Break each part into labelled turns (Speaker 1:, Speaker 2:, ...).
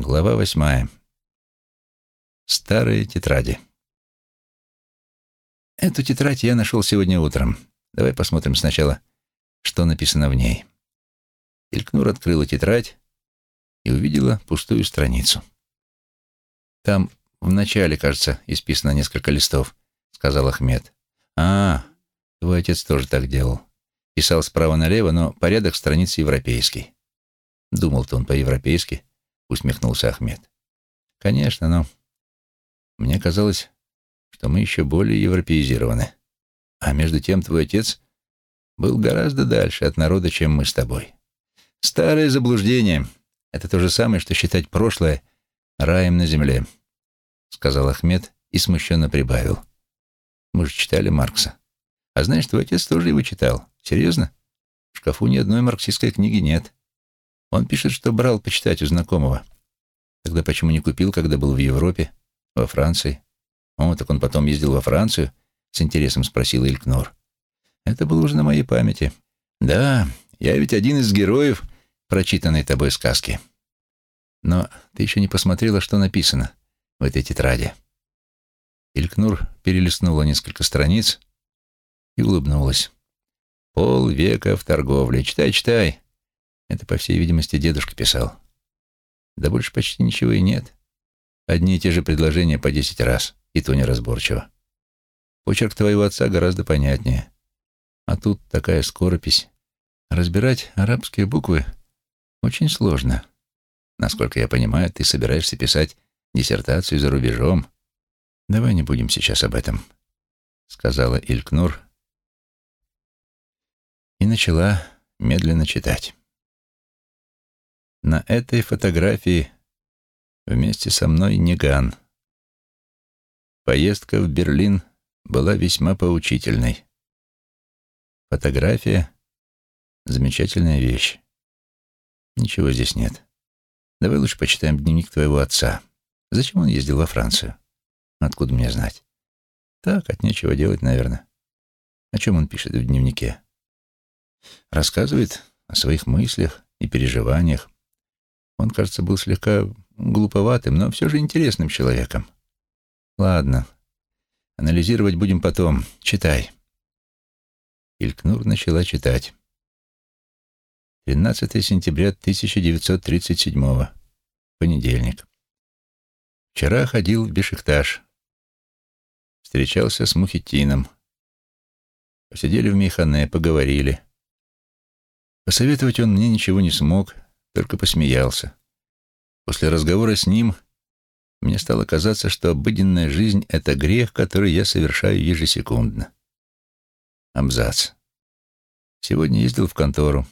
Speaker 1: Глава восьмая. Старые тетради. Эту тетрадь я нашел сегодня утром. Давай посмотрим сначала, что написано в ней. Илькнур открыла тетрадь и увидела пустую страницу. Там в начале, кажется, исписано несколько листов, сказал Ахмед. А, твой отец тоже так делал. Писал справа налево, но порядок страниц европейский. Думал-то он по-европейски усмехнулся Ахмед. Конечно, но мне казалось, что мы еще более европеизированы. А между тем твой отец был гораздо дальше от народа, чем мы с тобой. Старое заблуждение — это то же самое, что считать прошлое раем на земле, — сказал Ахмед и смущенно прибавил. Мы же читали Маркса. А знаешь, твой отец тоже его читал. Серьезно? В шкафу ни одной марксистской книги нет. Он пишет, что брал почитать у знакомого. Тогда почему не купил, когда был в Европе, во Франции? О, так он потом ездил во Францию? С интересом спросил Илькнор. Это было уже на моей памяти. Да, я ведь один из героев прочитанной тобой сказки. Но ты еще не посмотрела, что написано в этой тетради. Илькнур перелистнула несколько страниц и улыбнулась. «Пол века в торговле. Читай, читай. Это, по всей видимости, дедушка писал. Да больше почти ничего и нет. Одни и те же предложения по десять раз, и то неразборчиво. Почерк твоего отца гораздо понятнее. А тут такая скоропись. Разбирать арабские буквы очень сложно. Насколько я понимаю, ты собираешься писать диссертацию за рубежом. Давай не будем сейчас об этом, — сказала Илькнур и начала медленно читать. На этой фотографии вместе со мной Ниган. Поездка в Берлин была весьма поучительной. Фотография — замечательная вещь. Ничего здесь нет. Давай лучше почитаем дневник твоего отца. Зачем он ездил во Францию? Откуда мне знать? Так, от нечего делать, наверное. О чем он пишет в дневнике? Рассказывает о своих мыслях и переживаниях, он, кажется, был слегка глуповатым, но все же интересным человеком. Ладно, анализировать будем потом. Читай. Илькнур начала читать. 13 сентября 1937 Понедельник. Вчера ходил в Бешикташ. Встречался с Мухитином. Посидели в Мейхане, поговорили. Посоветовать он мне ничего не смог, только посмеялся. После разговора с ним мне стало казаться, что обыденная жизнь — это грех, который я совершаю ежесекундно. Абзац. Сегодня ездил в контору.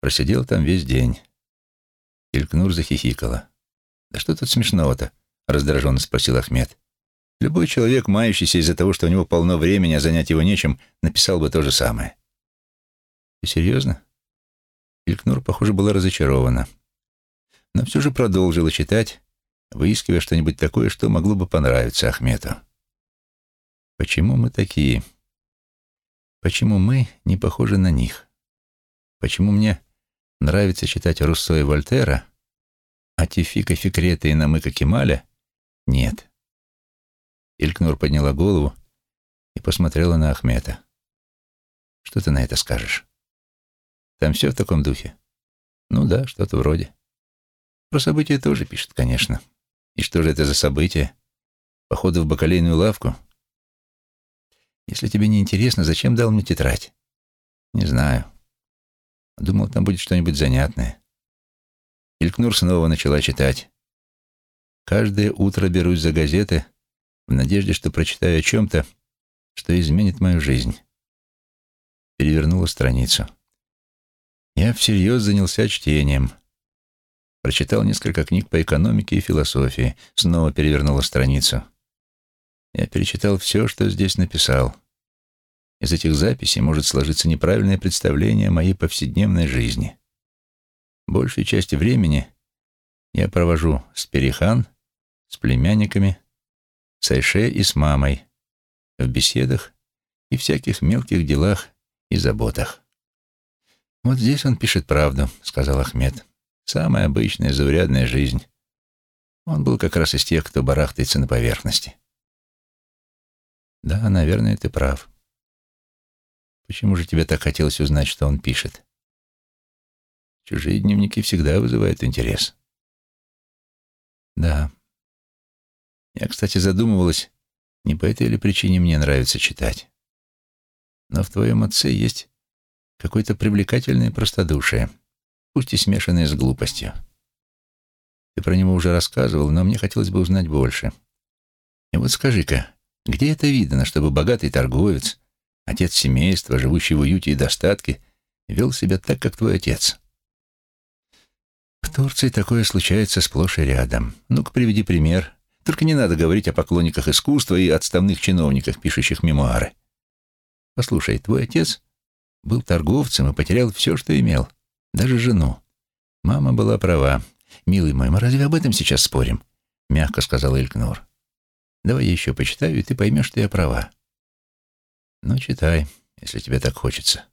Speaker 1: Просидел там весь день. Илькнур захихикала. «Да что тут смешного-то?» — раздраженно спросил Ахмед. «Любой человек, мающийся из-за того, что у него полно времени, а занять его нечем, написал бы то же самое». «Ты серьезно?» Илькнур, похоже, была разочарована. Но все же продолжила читать, выискивая что-нибудь такое, что могло бы понравиться Ахмету. Почему мы такие? Почему мы не похожи на них? Почему мне нравится читать Руссо и Вольтера, а Тифика Фикрета и Намыка Кемаля нет? Илькнур подняла голову и посмотрела на Ахмета. «Что ты на это скажешь?» Там все в таком духе? Ну да, что-то вроде. Про события тоже пишет, конечно. И что же это за события? Походу в бакалейную лавку? Если тебе не интересно, зачем дал мне тетрадь? Не знаю. Думал, там будет что-нибудь занятное. Илькнур снова начала читать. Каждое утро берусь за газеты в надежде, что прочитаю о чем-то, что изменит мою жизнь. Перевернула страницу. Я всерьез занялся чтением. Прочитал несколько книг по экономике и философии. Снова перевернула страницу. Я перечитал все, что здесь написал. Из этих записей может сложиться неправильное представление о моей повседневной жизни. Большую часть времени я провожу с Перихан, с племянниками, с Айше и с мамой, в беседах и всяких мелких делах и заботах. «Вот здесь он пишет правду», — сказал Ахмед. «Самая обычная заурядная жизнь. Он был как раз из тех, кто барахтается на поверхности. Да, наверное, ты прав. Почему же тебе так хотелось узнать, что он пишет? Чужие дневники всегда вызывают интерес. Да. Я, кстати, задумывалась, не по этой ли причине мне нравится читать. Но в твоем отце есть какое-то привлекательное простодушие, пусть и смешанное с глупостью. Ты про него уже рассказывал, но мне хотелось бы узнать больше. И вот скажи-ка, где это видно, чтобы богатый торговец, отец семейства, живущий в уюте и достатке, вел себя так, как твой отец? В Турции такое случается сплошь и рядом. Ну-ка, приведи пример. Только не надо говорить о поклонниках искусства и отставных чиновниках, пишущих мемуары. Послушай, твой отец был торговцем и потерял все, что имел, даже жену. Мама была права. «Милый мой, мы разве об этом сейчас спорим?» — мягко сказал Илькнур. «Давай я еще почитаю, и ты поймешь, что я права». «Ну, читай, если тебе так хочется».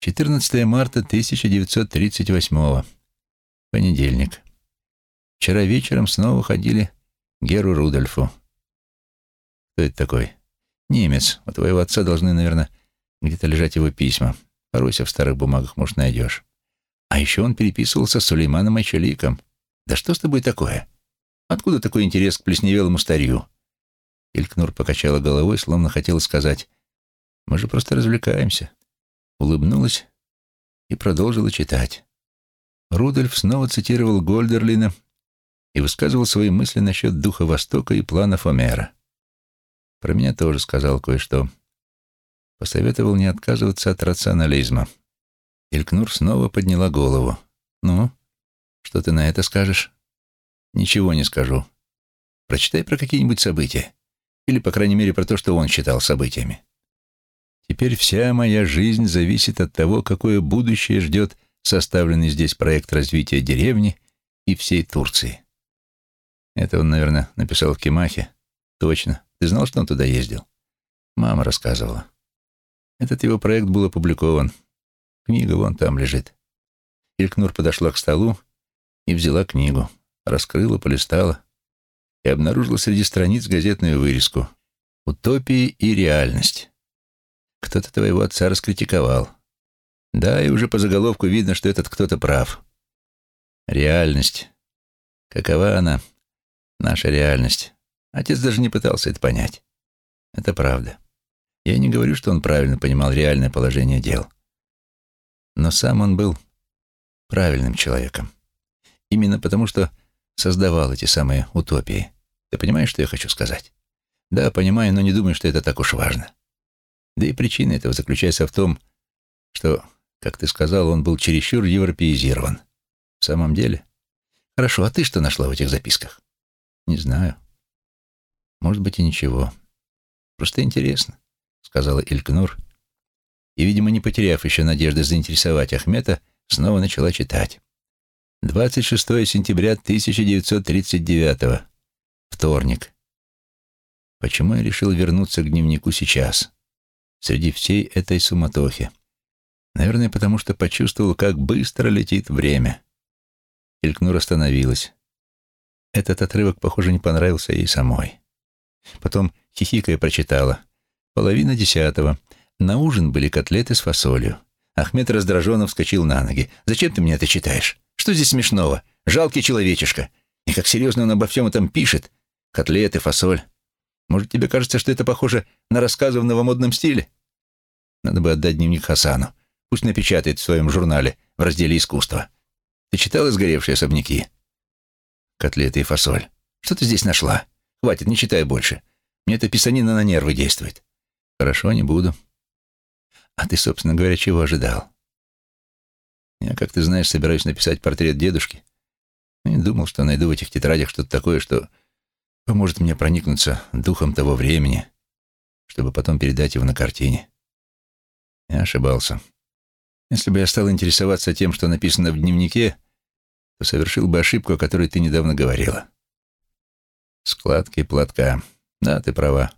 Speaker 1: 14 марта 1938 Понедельник. Вчера вечером снова ходили Геру Рудольфу. Кто это такой? Немец. У твоего отца должны, наверное, где-то лежать его письма. Поройся в старых бумагах, может, найдешь. А еще он переписывался с Сулейманом Айчаликом. Да что с тобой такое? Откуда такой интерес к плесневелому старью? Илькнур покачала головой, словно хотела сказать. Мы же просто развлекаемся. Улыбнулась и продолжила читать. Рудольф снова цитировал Гольдерлина и высказывал свои мысли насчет духа Востока и планов Омера. Про меня тоже сказал кое-что. Посоветовал не отказываться от рационализма. Илькнур снова подняла голову. «Ну, что ты на это скажешь?» «Ничего не скажу. Прочитай про какие-нибудь события. Или, по крайней мере, про то, что он считал событиями. Теперь вся моя жизнь зависит от того, какое будущее ждет составленный здесь проект развития деревни и всей Турции. Это он, наверное, написал в Кемахе. Точно. Ты знал, что он туда ездил? Мама рассказывала. Этот его проект был опубликован Книга вон там лежит. Илькнур подошла к столу и взяла книгу, раскрыла, полистала и обнаружила среди страниц газетную вырезку «Утопии и реальность». Кто-то твоего отца раскритиковал. Да, и уже по заголовку видно, что этот кто-то прав. Реальность. Какова она, наша реальность? Отец даже не пытался это понять. Это правда. Я не говорю, что он правильно понимал реальное положение дел. Но сам он был правильным человеком. Именно потому, что создавал эти самые утопии. Ты понимаешь, что я хочу сказать? Да, понимаю, но не думаю, что это так уж важно. Да и причина этого заключается в том, что, как ты сказал, он был чересчур европеизирован. В самом деле? Хорошо, а ты что нашла в этих записках? Не знаю. Может быть и ничего. Просто интересно, сказала Илькнур, и, видимо, не потеряв еще надежды заинтересовать Ахмета, снова начала читать. 26 сентября 1939 Вторник. Почему я решил вернуться к дневнику сейчас, среди всей этой суматохи? Наверное, потому что почувствовал, как быстро летит время. Илькнур остановилась. Этот отрывок, похоже, не понравился ей самой. Потом, хихикая, прочитала. Половина десятого. На ужин были котлеты с фасолью. Ахмед раздраженно вскочил на ноги. «Зачем ты мне это читаешь? Что здесь смешного? Жалкий человечишка. И как серьезно он обо всем этом пишет. Котлеты, фасоль. Может, тебе кажется, что это похоже на рассказы в новомодном стиле? Надо бы отдать дневник Хасану. Пусть напечатает в своем журнале в разделе «Искусство». Ты читала «Сгоревшие особняки»?» Котлеты и фасоль. Что ты здесь нашла? Хватит, не читай больше. Мне эта писанина на нервы действует. Хорошо, не буду. А ты, собственно говоря, чего ожидал? Я, как ты знаешь, собираюсь написать портрет дедушки. И думал, что найду в этих тетрадях что-то такое, что поможет мне проникнуться духом того времени, чтобы потом передать его на картине. Я ошибался. Если бы я стал интересоваться тем, что написано в дневнике, то совершил бы ошибку, о которой ты недавно говорила. Складки платка. Да, ты права.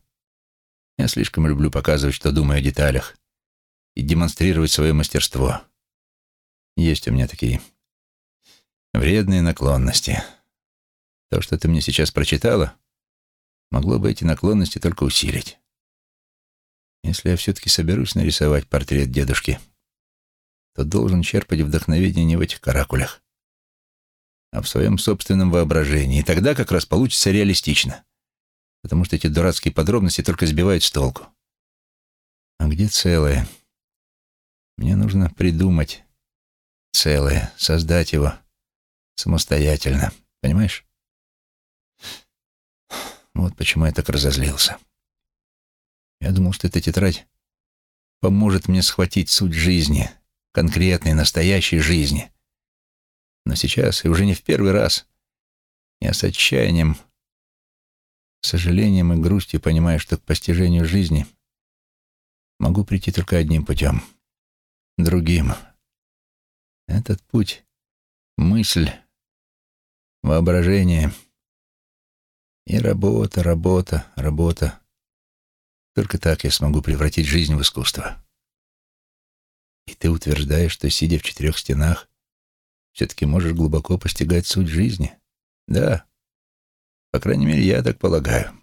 Speaker 1: Я слишком люблю показывать, что думаю о деталях и демонстрировать свое мастерство. Есть у меня такие вредные наклонности. То, что ты мне сейчас прочитала, могло бы эти наклонности только усилить. Если я все-таки соберусь нарисовать портрет дедушки, то должен черпать вдохновение не в этих каракулях, а в своем собственном воображении. И тогда как раз получится реалистично, потому что эти дурацкие подробности только сбивают с толку. А где целое? Мне нужно придумать целое, создать его самостоятельно. Понимаешь? Вот почему я так разозлился. Я думал, что эта тетрадь поможет мне схватить суть жизни, конкретной, настоящей жизни. Но сейчас, и уже не в первый раз, я с отчаянием, сожалением и грустью понимаю, что к постижению жизни могу прийти только одним путем. Другим. Этот путь — мысль, воображение — и работа, работа, работа. Только так я смогу превратить жизнь в искусство. И ты утверждаешь, что, сидя в четырех стенах, все-таки можешь глубоко постигать суть жизни? Да. По крайней мере, я так полагаю.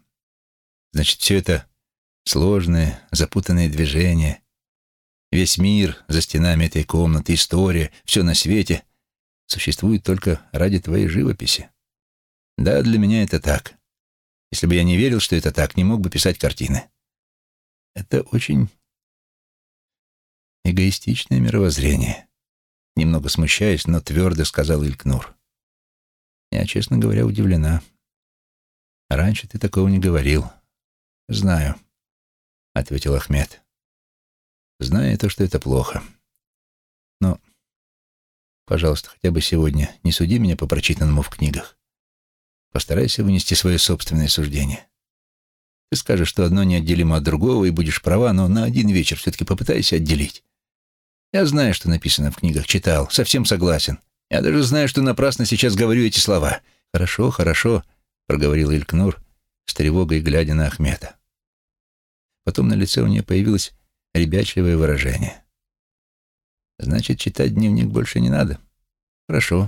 Speaker 1: Значит, все это сложные, запутанные движения, весь мир за стенами этой комнаты, история, все на свете существует только ради твоей живописи. Да, для меня это так. Если бы я не верил, что это так, не мог бы писать картины. Это очень эгоистичное мировоззрение. Немного смущаясь, но твердо сказал Илькнур. Я, честно говоря, удивлена. Раньше ты такого не говорил. Знаю, — ответил Ахмед. Знаю то, что это плохо. Но, пожалуйста, хотя бы сегодня не суди меня по прочитанному в книгах. Постарайся вынести свое собственное суждение. Ты скажешь, что одно неотделимо от другого, и будешь права, но на один вечер все-таки попытайся отделить. Я знаю, что написано в книгах, читал, совсем согласен. Я даже знаю, что напрасно сейчас говорю эти слова. Хорошо, хорошо, проговорил Илькнур с тревогой, глядя на Ахмета. Потом на лице у нее появилось ребячливое выражение. Значит, читать дневник больше не надо. Хорошо.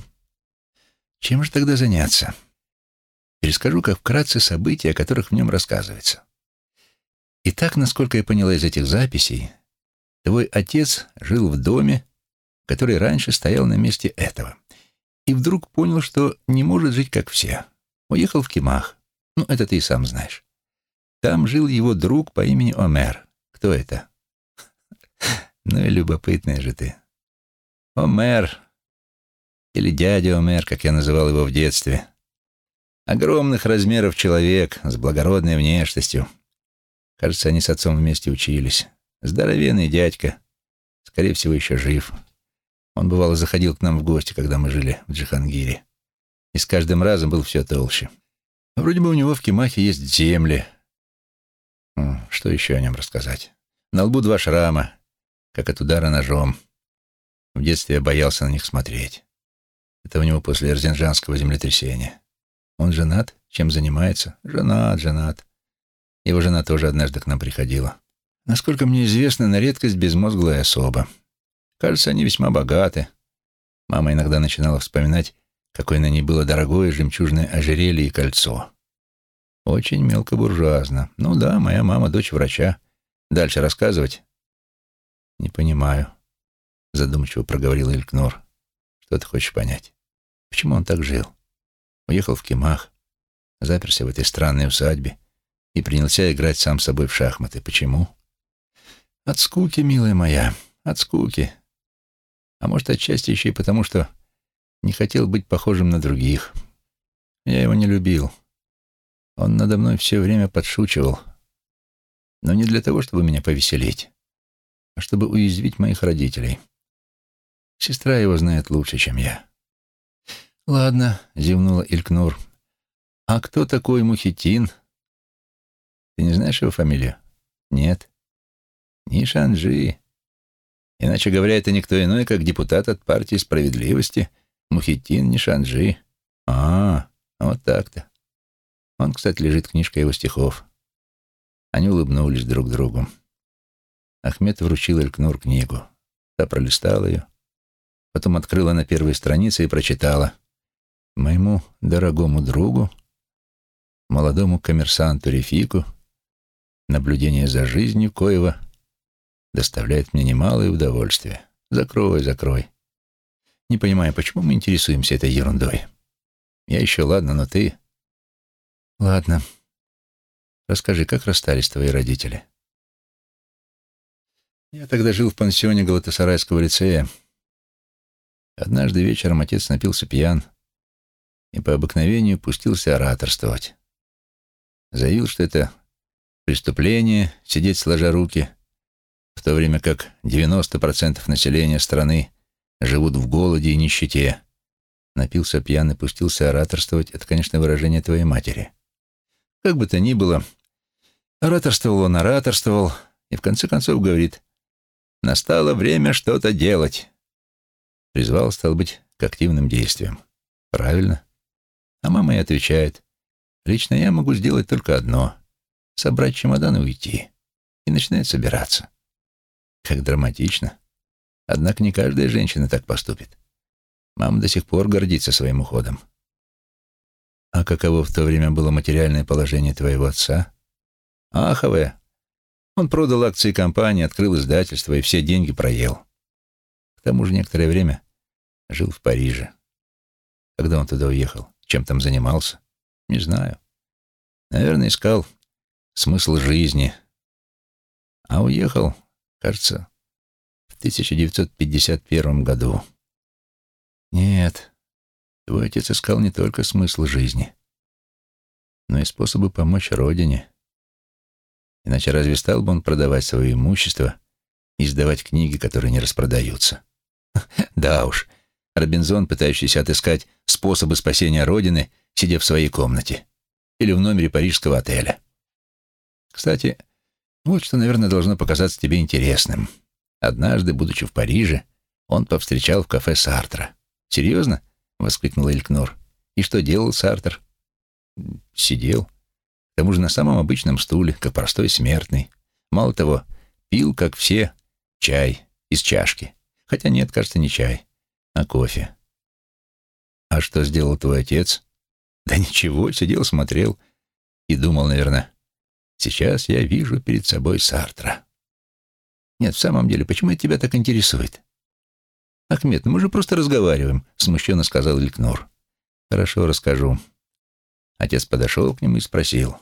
Speaker 1: Чем же тогда заняться? Перескажу как вкратце события, о которых в нем рассказывается. Итак, насколько я поняла из этих записей, твой отец жил в доме, который раньше стоял на месте этого, и вдруг понял, что не может жить как все. Уехал в Кимах. Ну, это ты и сам знаешь. Там жил его друг по имени Омер. Кто это? Ну и любопытная же ты. Омер. Или дядя Омер, как я называл его в детстве. Огромных размеров человек с благородной внешностью. Кажется, они с отцом вместе учились. Здоровенный дядька. Скорее всего, еще жив. Он, бывало, заходил к нам в гости, когда мы жили в Джихангире. И с каждым разом был все толще. Вроде бы у него в Кимахе есть земли. Что еще о нем рассказать? На лбу два шрама, как от удара ножом. В детстве я боялся на них смотреть. Это у него после Эрзинджанского землетрясения. Он женат? Чем занимается? Женат, женат. Его жена тоже однажды к нам приходила. Насколько мне известно, на редкость безмозглая особа. Кажется, они весьма богаты. Мама иногда начинала вспоминать, какое на ней было дорогое жемчужное ожерелье и кольцо. Очень мелкобуржуазно. Ну да, моя мама дочь врача. Дальше рассказывать? Не понимаю, задумчиво проговорил Илькнор. Что ты хочешь понять? Почему он так жил? Уехал в Кемах, заперся в этой странной усадьбе и принялся играть сам с собой в шахматы. Почему? От скуки, милая моя, от скуки. А может, отчасти еще и потому, что не хотел быть похожим на других. Я его не любил. Он надо мной все время подшучивал. Но не для того, чтобы меня повеселить, а чтобы уязвить моих родителей. Сестра его знает лучше, чем я. «Ладно», — зевнула Илькнур. «А кто такой Мухитин?» «Ты не знаешь его фамилию?» «Нет». «Нишанджи. Иначе говоря, это никто иной, как депутат от партии справедливости Мухитин Нишанджи. А, вот так-то. Он, кстати, лежит книжка его стихов». Они улыбнулись друг другу. Ахмед вручил Элькнур книгу. Та пролистала ее, потом открыла на первой странице и прочитала. Моему дорогому другу, молодому коммерсанту Рефику, наблюдение за жизнью Коева доставляет мне немалое удовольствие. Закрой, закрой. Не понимаю, почему мы интересуемся этой ерундой. Я еще ладно, но ты... Ладно. Расскажи, как расстались твои родители? Я тогда жил в пансионе Галатасарайского лицея. Однажды вечером отец напился пьян и по обыкновению пустился ораторствовать. Заявил, что это преступление — сидеть сложа руки, в то время как 90% населения страны живут в голоде и нищете. Напился пьян и пустился ораторствовать — это, конечно, выражение твоей матери. Как бы то ни было, ораторствовал он, ораторствовал, и в конце концов говорит, «Настало время что-то делать». Призвал, стал быть, к активным действиям. Правильно. А мама и отвечает, «Лично я могу сделать только одно — собрать чемодан и уйти». И начинает собираться. Как драматично. Однако не каждая женщина так поступит. Мама до сих пор гордится своим уходом. А каково в то время было материальное положение твоего отца? Аховое. Он продал акции компании, открыл издательство и все деньги проел. К тому же некоторое время жил в Париже. Когда он туда уехал? Чем там занимался? Не знаю. Наверное, искал смысл жизни. А уехал, кажется, 1951 году. Нет, твой отец искал не только смысл жизни, но и способы помочь родине. Иначе разве стал бы он продавать свое имущество и издавать книги, которые не распродаются? Да уж, Робинзон, пытающийся отыскать способы спасения Родины, сидя в своей комнате или в номере парижского отеля. Кстати, вот что, наверное, должно показаться тебе интересным. Однажды, будучи в Париже, он повстречал в кафе Сартра. «Серьезно?» — воскликнул Элькнор. «И что делал Сартр?» «Сидел. К тому же на самом обычном стуле, как простой смертный. Мало того, пил, как все, чай из чашки. Хотя нет, кажется, не чай, а кофе. А что сделал твой отец? Да ничего, сидел, смотрел и думал, наверное, сейчас я вижу перед собой Сартра. Нет, в самом деле, почему это тебя так интересует? «Ахмед, ну мы же просто разговариваем», — смущенно сказал Ликнор. «Хорошо, расскажу». Отец подошел к нему и спросил.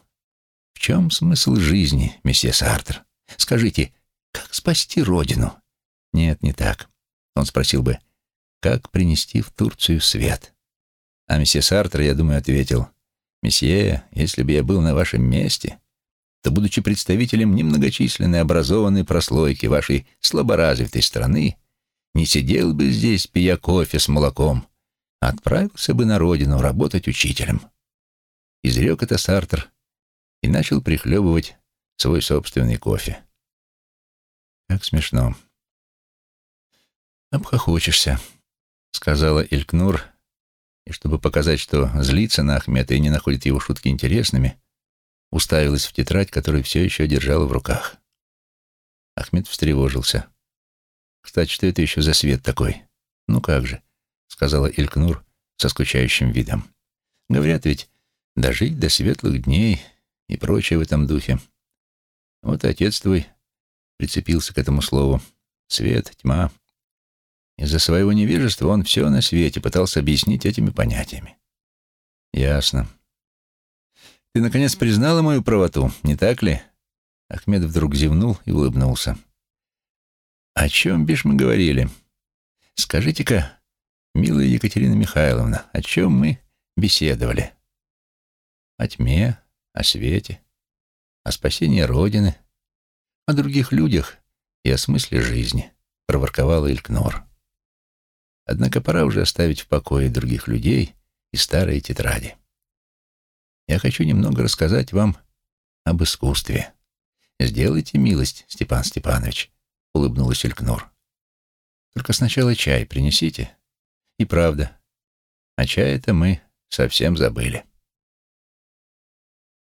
Speaker 1: «В чем смысл жизни, месье Сартр? Скажите, как спасти родину?» «Нет, не так». Он спросил бы, «Как принести в Турцию свет?» А месье Сартр, я думаю, ответил, «Месье, если бы я был на вашем месте, то, будучи представителем немногочисленной образованной прослойки вашей слаборазвитой страны, не сидел бы здесь, пия кофе с молоком, а отправился бы на родину работать учителем. Изрек это Сартр и начал прихлебывать свой собственный кофе. Как смешно. «Обхохочешься», — сказала Илькнур, и чтобы показать, что злится на Ахмета и не находит его шутки интересными, уставилась в тетрадь, которую все еще держала в руках. Ахмед встревожился. «Кстати, что это еще за свет такой?» «Ну как же», — сказала Илькнур со скучающим видом. «Говорят ведь, дожить до светлых дней и прочее в этом духе. Вот отец твой прицепился к этому слову. Свет, тьма. Из-за своего невежества он все на свете пытался объяснить этими понятиями. Ясно. Ты, наконец, признала мою правоту, не так ли? Ахмед вдруг зевнул и улыбнулся. «О чем, бишь, мы говорили? Скажите-ка, милая Екатерина Михайловна, о чем мы беседовали? О тьме, о свете, о спасении Родины, о других людях и о смысле жизни», — проворковала Илькнор. «Однако пора уже оставить в покое других людей и старые тетради. Я хочу немного рассказать вам об искусстве. Сделайте милость, Степан Степанович» — улыбнулась Элькнур. «Только сначала чай принесите. И правда, а чай это мы совсем забыли».